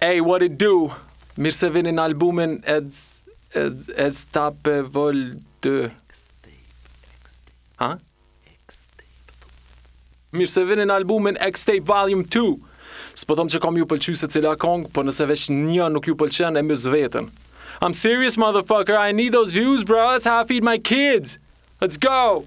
Ej, what it do? Mirë se vini në albumin Edz... Edz... Edz Tape Vol 2. Ha? Mirë se vini në albumin X-Tape Volume 2. S'po thom që ka me ju pëlqy secila kongë, po nëse veç një nuk ju pëlqen e mys veten. I'm serious, motherfucker, I need those views, bro, that's how I feed my kids. Let's go!